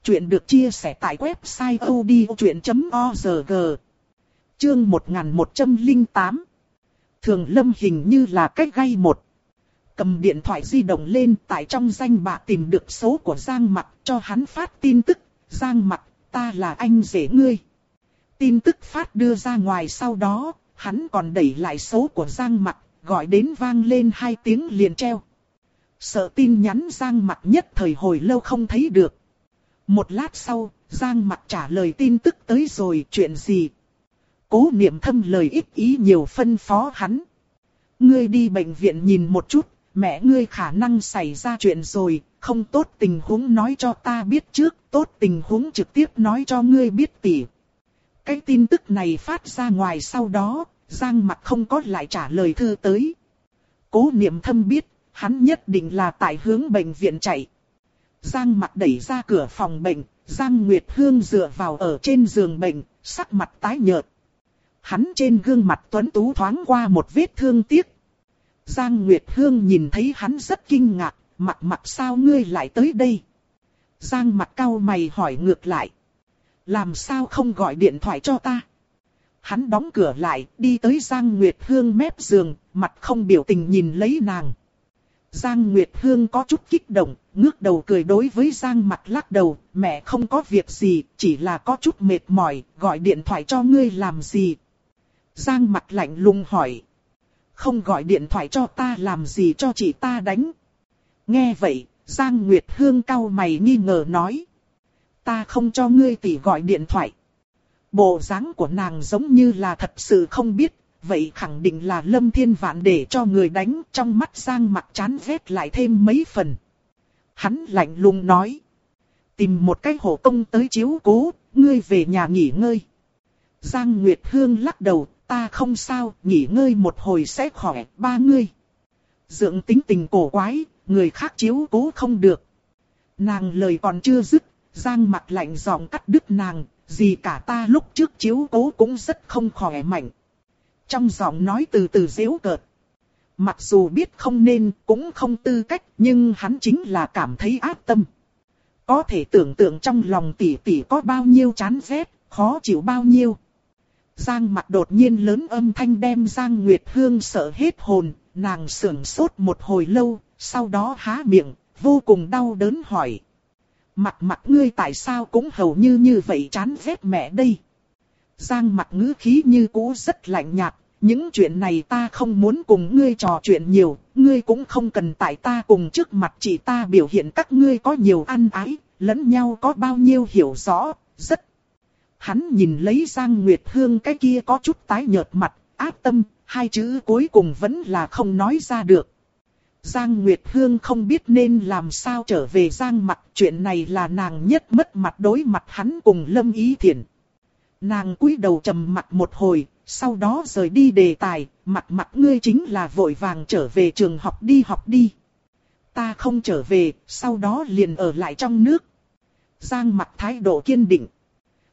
Chuyện được chia sẻ tại website odchuyện.org. Chương 1108. Thường lâm hình như là cách gây một. Cầm điện thoại di động lên tại trong danh bạ tìm được số của Giang Mặc cho hắn phát tin tức. Giang Mặc, ta là anh rể ngươi. Tin tức phát đưa ra ngoài sau đó, hắn còn đẩy lại số của Giang Mặc, gọi đến vang lên hai tiếng liền treo. Sợ tin nhắn Giang Mặc nhất thời hồi lâu không thấy được. Một lát sau, Giang Mặc trả lời tin tức tới rồi chuyện gì. Cố niệm thâm lời ít ý nhiều phân phó hắn. Ngươi đi bệnh viện nhìn một chút, mẹ ngươi khả năng xảy ra chuyện rồi, không tốt tình huống nói cho ta biết trước, tốt tình huống trực tiếp nói cho ngươi biết tỉ. Cái tin tức này phát ra ngoài sau đó, Giang mặt không có lại trả lời thư tới. Cố niệm thâm biết, hắn nhất định là tại hướng bệnh viện chạy. Giang mặt đẩy ra cửa phòng bệnh, Giang Nguyệt Hương dựa vào ở trên giường bệnh, sắc mặt tái nhợt. Hắn trên gương mặt tuấn tú thoáng qua một vết thương tiếc. Giang Nguyệt Hương nhìn thấy hắn rất kinh ngạc, mặt mặt sao ngươi lại tới đây? Giang mặt cau mày hỏi ngược lại. Làm sao không gọi điện thoại cho ta? Hắn đóng cửa lại, đi tới Giang Nguyệt Hương mép giường, mặt không biểu tình nhìn lấy nàng. Giang Nguyệt Hương có chút kích động, ngước đầu cười đối với Giang mặt lắc đầu, mẹ không có việc gì, chỉ là có chút mệt mỏi, gọi điện thoại cho ngươi làm gì. Giang mặt lạnh lùng hỏi. Không gọi điện thoại cho ta làm gì cho chị ta đánh. Nghe vậy, Giang Nguyệt Hương cau mày nghi ngờ nói. Ta không cho ngươi tỷ gọi điện thoại. Bộ dáng của nàng giống như là thật sự không biết, vậy khẳng định là Lâm Thiên Vạn để cho người đánh trong mắt Giang mặt chán ghét lại thêm mấy phần. Hắn lạnh lùng nói. Tìm một cái hộ công tới chiếu cố, ngươi về nhà nghỉ ngơi. Giang Nguyệt Hương lắc đầu, ta không sao, nghỉ ngơi một hồi sẽ khỏe, ba ngươi. Dưỡng tính tình cổ quái, người khác chiếu cố không được. Nàng lời còn chưa dứt, Giang mặt lạnh giọng cắt đứt nàng, gì cả ta lúc trước chiếu cố cũng rất không khỏe mạnh. Trong giọng nói từ từ dễu cợt. Mặc dù biết không nên, cũng không tư cách, nhưng hắn chính là cảm thấy ác tâm. Có thể tưởng tượng trong lòng tỷ tỷ có bao nhiêu chán ghét, khó chịu bao nhiêu. Giang mặt đột nhiên lớn âm thanh đem Giang Nguyệt Hương sợ hết hồn, nàng sưởng sốt một hồi lâu, sau đó há miệng, vô cùng đau đớn hỏi. Mặt mặt ngươi tại sao cũng hầu như như vậy chán ghét mẹ đây. Giang mặt ngữ khí như cũ rất lạnh nhạt, những chuyện này ta không muốn cùng ngươi trò chuyện nhiều, ngươi cũng không cần tại ta cùng trước mặt chỉ ta biểu hiện các ngươi có nhiều ăn ái, lẫn nhau có bao nhiêu hiểu rõ, rất. Hắn nhìn lấy Giang Nguyệt Hương cái kia có chút tái nhợt mặt, ác tâm, hai chữ cuối cùng vẫn là không nói ra được. Giang Nguyệt Hương không biết nên làm sao trở về Giang mặt, chuyện này là nàng nhất mất mặt đối mặt hắn cùng Lâm Ý Thiển. Nàng cúi đầu trầm mặt một hồi, sau đó rời đi đề tài, mặt mặt ngươi chính là vội vàng trở về trường học đi học đi. Ta không trở về, sau đó liền ở lại trong nước. Giang mặt thái độ kiên định.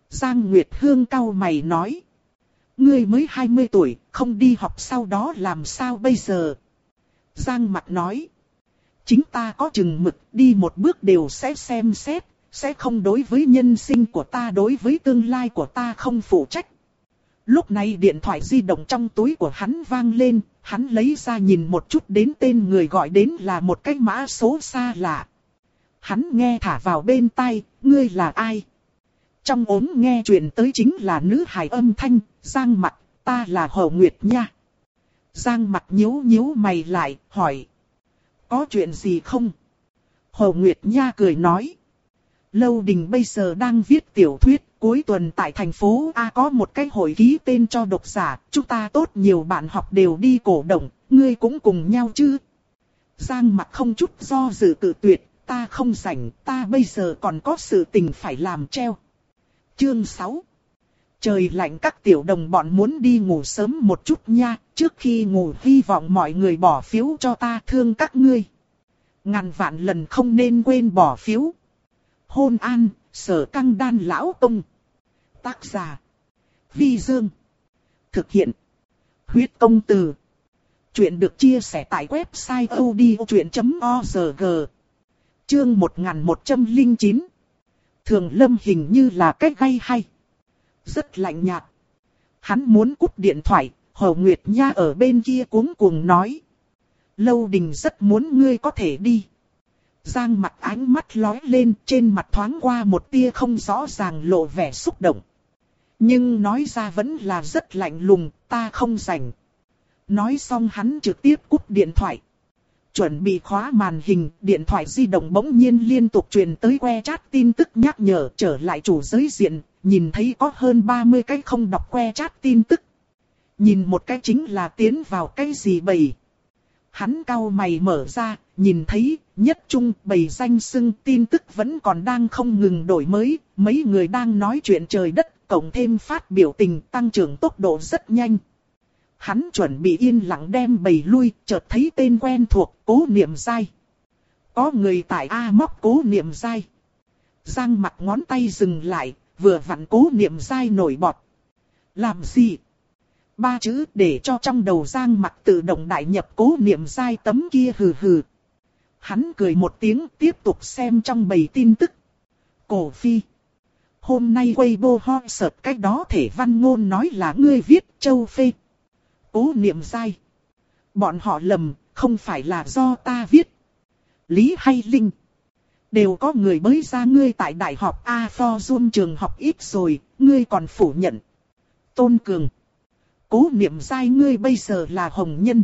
Giang Nguyệt Hương cau mày nói. Ngươi mới 20 tuổi, không đi học sau đó làm sao bây giờ? Giang mặt nói. Chính ta có chừng mực, đi một bước đều sẽ xem xét, sẽ không đối với nhân sinh của ta đối với tương lai của ta không phụ trách. Lúc này điện thoại di động trong túi của hắn vang lên, hắn lấy ra nhìn một chút đến tên người gọi đến là một cái mã số xa lạ. Hắn nghe thả vào bên tai, ngươi là ai? Trong ốm nghe chuyện tới chính là nữ hài âm thanh, Giang mặt, ta là Hồ Nguyệt nha. Giang mặt nhíu nhíu mày lại, hỏi. Có chuyện gì không? Hồ Nguyệt nha cười nói. Lâu Đình bây giờ đang viết tiểu thuyết, cuối tuần tại thành phố A có một cái hội ký tên cho độc giả, chúng ta tốt nhiều bạn học đều đi cổ động, ngươi cũng cùng nhau chứ. Giang mặt không chút do dự tự tuyệt, ta không rảnh, ta bây giờ còn có sự tình phải làm treo. Chương 6 Trời lạnh các tiểu đồng bọn muốn đi ngủ sớm một chút nha, trước khi ngủ hy vọng mọi người bỏ phiếu cho ta thương các ngươi. Ngàn vạn lần không nên quên bỏ phiếu. Hôn an, sở căng đan lão tông. Tác giả. Vi Dương. Thực hiện. Huyết công từ. Chuyện được chia sẻ tại website odchuyện.org. Chương 1109. Thường lâm hình như là cách gây hay. Rất lạnh nhạt. Hắn muốn cúp điện thoại, Hồ Nguyệt Nha ở bên kia cuống cuồng nói. Lâu đình rất muốn ngươi có thể đi. Giang mặt ánh mắt lói lên trên mặt thoáng qua một tia không rõ ràng lộ vẻ xúc động. Nhưng nói ra vẫn là rất lạnh lùng, ta không rảnh. Nói xong hắn trực tiếp cúp điện thoại. Chuẩn bị khóa màn hình, điện thoại di động bỗng nhiên liên tục truyền tới que chat tin tức nhắc nhở trở lại chủ giới diện, nhìn thấy có hơn 30 cái không đọc que chat tin tức. Nhìn một cái chính là tiến vào cái gì bầy. Hắn cau mày mở ra, nhìn thấy, nhất trung bầy danh xưng tin tức vẫn còn đang không ngừng đổi mới, mấy người đang nói chuyện trời đất, cộng thêm phát biểu tình tăng trưởng tốc độ rất nhanh. Hắn chuẩn bị yên lặng đem bầy lui, chợt thấy tên quen thuộc, cố niệm dai. Có người tại A móc cố niệm dai. Giang mặt ngón tay dừng lại, vừa vặn cố niệm dai nổi bọt. Làm gì? ba chữ để cho trong đầu Giang mặt tự động đại nhập cố niệm dai tấm kia hừ hừ. Hắn cười một tiếng tiếp tục xem trong bầy tin tức. Cổ phi. Hôm nay Weibo ho sợt cách đó thể văn ngôn nói là ngươi viết châu phê. Cố niệm dai. Bọn họ lầm, không phải là do ta viết. Lý hay Linh. Đều có người bới ra ngươi tại đại học A Pho Dung trường học ít rồi, ngươi còn phủ nhận. Tôn Cường. Cố niệm sai ngươi bây giờ là hồng nhân.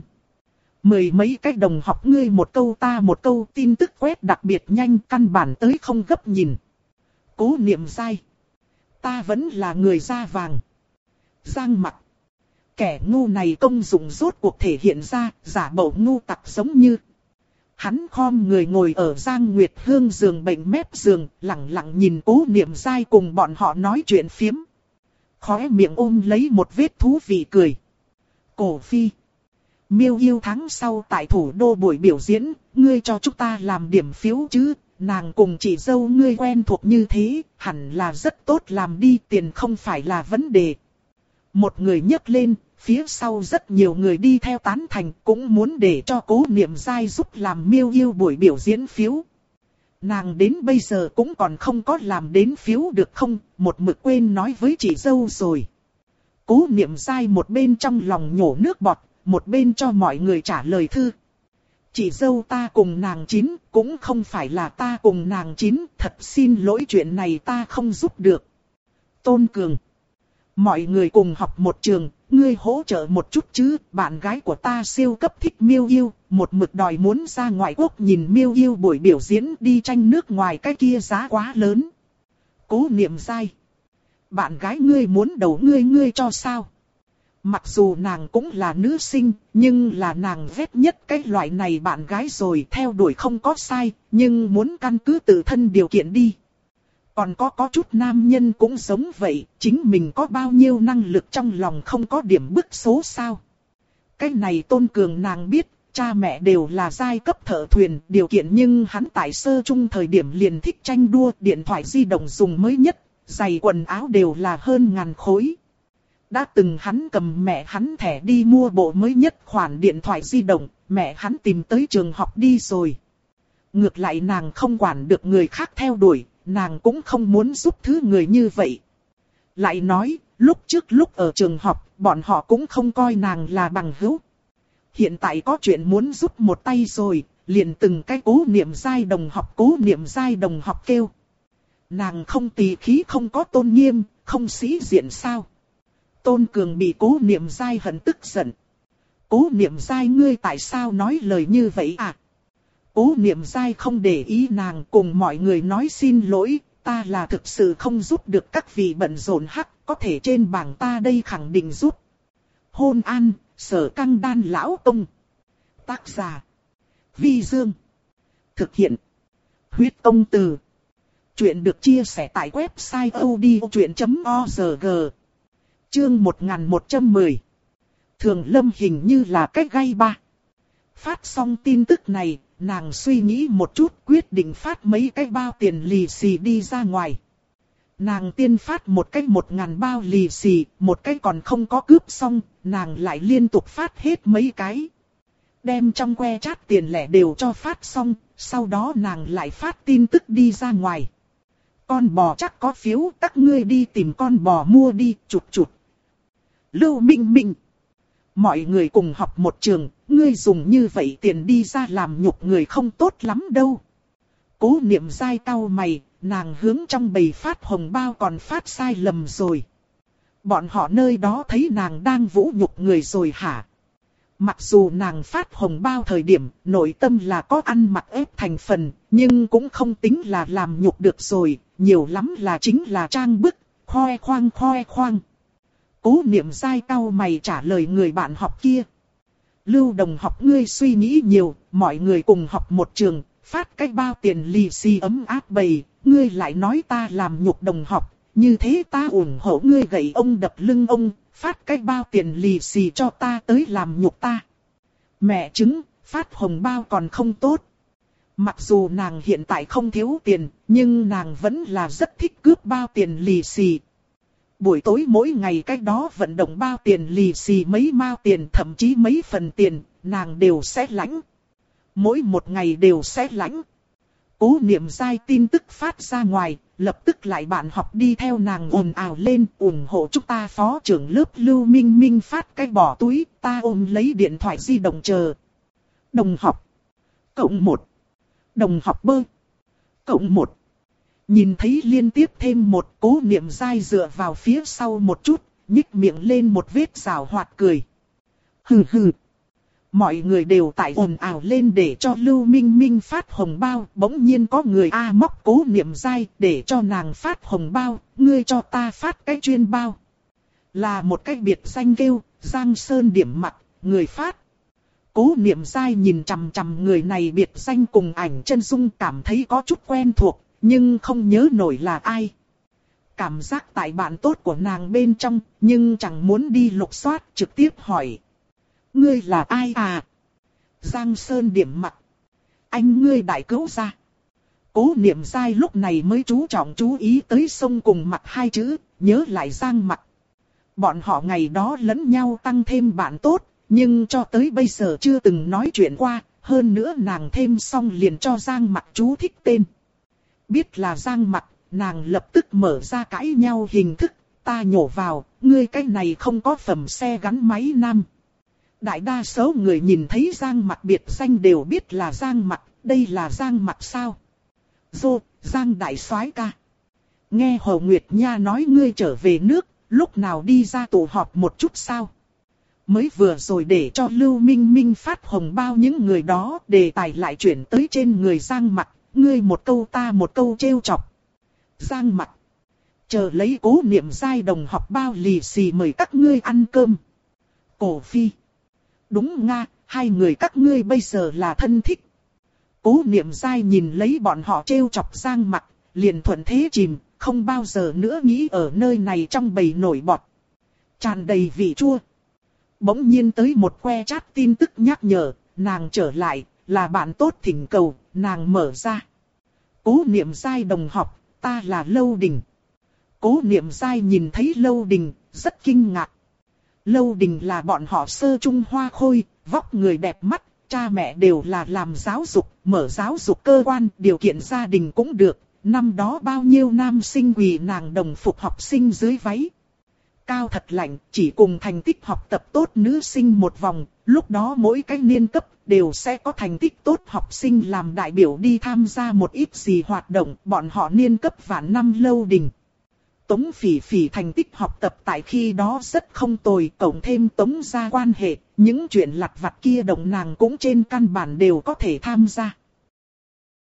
Mười mấy cách đồng học ngươi một câu ta một câu tin tức quét đặc biệt nhanh căn bản tới không gấp nhìn. Cố niệm sai, Ta vẫn là người da vàng. Giang mặt. Kẻ ngu này công dụng rốt cuộc thể hiện ra, giả bộ ngu tặc giống như. Hắn khom người ngồi ở Giang Nguyệt Hương giường bệnh mép giường, lặng lặng nhìn cố niệm dai cùng bọn họ nói chuyện phiếm. Khóe miệng ôm lấy một vết thú vị cười. Cổ phi. Miêu yêu tháng sau tại thủ đô buổi biểu diễn, ngươi cho chúng ta làm điểm phiếu chứ, nàng cùng chị dâu ngươi quen thuộc như thế, hẳn là rất tốt làm đi tiền không phải là vấn đề. Một người nhấc lên, phía sau rất nhiều người đi theo tán thành cũng muốn để cho cố niệm dai giúp làm miêu yêu buổi biểu diễn phiếu. Nàng đến bây giờ cũng còn không có làm đến phiếu được không, một mực quên nói với chị dâu rồi. Cố niệm dai một bên trong lòng nhổ nước bọt, một bên cho mọi người trả lời thư. Chị dâu ta cùng nàng chín, cũng không phải là ta cùng nàng chín, thật xin lỗi chuyện này ta không giúp được. Tôn Cường Mọi người cùng học một trường, ngươi hỗ trợ một chút chứ, bạn gái của ta siêu cấp thích miêu yêu, một mực đòi muốn ra ngoại quốc nhìn miêu yêu buổi biểu diễn đi tranh nước ngoài cái kia giá quá lớn. Cố niệm sai, Bạn gái ngươi muốn đầu ngươi ngươi cho sao? Mặc dù nàng cũng là nữ sinh, nhưng là nàng ghét nhất cái loại này bạn gái rồi theo đuổi không có sai, nhưng muốn căn cứ tự thân điều kiện đi. Còn có có chút nam nhân cũng giống vậy, chính mình có bao nhiêu năng lực trong lòng không có điểm bức số sao. Cái này tôn cường nàng biết, cha mẹ đều là giai cấp thợ thuyền, điều kiện nhưng hắn tại sơ trung thời điểm liền thích tranh đua, điện thoại di động dùng mới nhất, giày quần áo đều là hơn ngàn khối. Đã từng hắn cầm mẹ hắn thẻ đi mua bộ mới nhất khoản điện thoại di động, mẹ hắn tìm tới trường học đi rồi. Ngược lại nàng không quản được người khác theo đuổi, nàng cũng không muốn giúp thứ người như vậy. Lại nói, lúc trước lúc ở trường học, bọn họ cũng không coi nàng là bằng hữu. Hiện tại có chuyện muốn giúp một tay rồi, liền từng cái cố niệm giai đồng học cố niệm giai đồng học kêu. Nàng không tỳ khí không có tôn nghiêm, không sĩ diện sao. Tôn Cường bị cố niệm giai hận tức giận. Cố niệm giai ngươi tại sao nói lời như vậy à? Cố niệm dai không để ý nàng cùng mọi người nói xin lỗi, ta là thực sự không giúp được các vị bận rộn hắc, có thể trên bảng ta đây khẳng định giúp. Hôn an, sở căng đan lão tông. Tác giả. Vi Dương. Thực hiện. Huyết công từ. Chuyện được chia sẻ tại website odchuyện.org. Chương 1110. Thường lâm hình như là cách gây ba. Phát xong tin tức này, nàng suy nghĩ một chút quyết định phát mấy cái bao tiền lì xì đi ra ngoài. Nàng tiên phát một cái một ngàn bao lì xì, một cái còn không có cướp xong, nàng lại liên tục phát hết mấy cái. Đem trong que chát tiền lẻ đều cho phát xong, sau đó nàng lại phát tin tức đi ra ngoài. Con bò chắc có phiếu, các ngươi đi tìm con bò mua đi, chụt chụt. Lưu Minh Minh. Mọi người cùng học một trường, ngươi dùng như vậy tiền đi ra làm nhục người không tốt lắm đâu. Cố niệm dai tao mày, nàng hướng trong bầy phát hồng bao còn phát sai lầm rồi. Bọn họ nơi đó thấy nàng đang vũ nhục người rồi hả? Mặc dù nàng phát hồng bao thời điểm, nội tâm là có ăn mặc ép thành phần, nhưng cũng không tính là làm nhục được rồi, nhiều lắm là chính là trang bức, khoe khoang khoe khoang. Cố niệm dai cao mày trả lời người bạn học kia. Lưu đồng học ngươi suy nghĩ nhiều, mọi người cùng học một trường, phát cách bao tiền lì xì ấm áp bầy, ngươi lại nói ta làm nhục đồng học, như thế ta ủng hộ ngươi gậy ông đập lưng ông, phát cách bao tiền lì xì cho ta tới làm nhục ta. Mẹ chứng, phát hồng bao còn không tốt. Mặc dù nàng hiện tại không thiếu tiền, nhưng nàng vẫn là rất thích cướp bao tiền lì xì. Buổi tối mỗi ngày cách đó vận động bao tiền lì xì mấy mao tiền thậm chí mấy phần tiền, nàng đều sẽ lãnh. Mỗi một ngày đều sẽ lãnh. Cố niệm dai tin tức phát ra ngoài, lập tức lại bạn học đi theo nàng ồn ào lên ủng hộ chúng ta phó trưởng lớp Lưu Minh Minh phát cái bỏ túi, ta ôm lấy điện thoại di động chờ. Đồng học. Cộng một. Đồng học bơ. Cộng một. Nhìn thấy liên tiếp thêm một cố niệm dai dựa vào phía sau một chút, nhích miệng lên một vết rào hoạt cười. Hừ hừ. Mọi người đều tại ồn ào lên để cho Lưu Minh Minh phát hồng bao, bỗng nhiên có người A móc cố niệm dai để cho nàng phát hồng bao, ngươi cho ta phát cái chuyên bao. Là một cái biệt danh kêu, Giang Sơn điểm mặt, người phát. Cố niệm dai nhìn chằm chằm người này biệt danh cùng ảnh chân dung cảm thấy có chút quen thuộc, nhưng không nhớ nổi là ai. Cảm giác tại bạn tốt của nàng bên trong, nhưng chẳng muốn đi lục soát trực tiếp hỏi. Ngươi là ai à? Giang Sơn điểm mặt. Anh ngươi đại cứu ra. Cố niệm sai lúc này mới chú trọng chú ý tới sông cùng mặt hai chữ, nhớ lại Giang mặt. Bọn họ ngày đó lẫn nhau tăng thêm bạn tốt, nhưng cho tới bây giờ chưa từng nói chuyện qua, hơn nữa nàng thêm xong liền cho Giang mặt chú thích tên. Biết là Giang mặt, nàng lập tức mở ra cãi nhau hình thức, ta nhổ vào, ngươi cái này không có phẩm xe gắn máy nam. Đại đa số người nhìn thấy Giang mặt biệt danh đều biết là Giang mặt, đây là Giang mặt sao? Dô, Giang đại soái ca. Nghe Hồ Nguyệt Nha nói ngươi trở về nước, lúc nào đi ra tụ họp một chút sao? Mới vừa rồi để cho Lưu Minh Minh phát hồng bao những người đó, đề tài lại chuyển tới trên người Giang mặt, ngươi một câu ta một câu trêu chọc. Giang mặt. Chờ lấy cố niệm giai đồng học bao lì xì mời các ngươi ăn cơm. Cổ phi. Đúng nga, hai người các ngươi bây giờ là thân thích. Cố niệm giai nhìn lấy bọn họ trêu chọc giang mặt, liền thuận thế chìm, không bao giờ nữa nghĩ ở nơi này trong bầy nổi bọt. Tràn đầy vị chua. Bỗng nhiên tới một que chat tin tức nhắc nhở, nàng trở lại, là bạn tốt thỉnh cầu, nàng mở ra. Cố niệm dai đồng học, ta là Lâu Đình. Cố niệm dai nhìn thấy Lâu Đình, rất kinh ngạc. Lâu đình là bọn họ sơ trung hoa khôi, vóc người đẹp mắt, cha mẹ đều là làm giáo dục, mở giáo dục cơ quan, điều kiện gia đình cũng được. Năm đó bao nhiêu nam sinh quỳ nàng đồng phục học sinh dưới váy. Cao thật lạnh, chỉ cùng thành tích học tập tốt nữ sinh một vòng, lúc đó mỗi cái niên cấp đều sẽ có thành tích tốt học sinh làm đại biểu đi tham gia một ít gì hoạt động, bọn họ niên cấp vạn năm lâu đình. Tống phỉ phỉ thành tích học tập tại khi đó rất không tồi, cộng thêm tống gia quan hệ, những chuyện lặt vặt kia đồng nàng cũng trên căn bản đều có thể tham gia.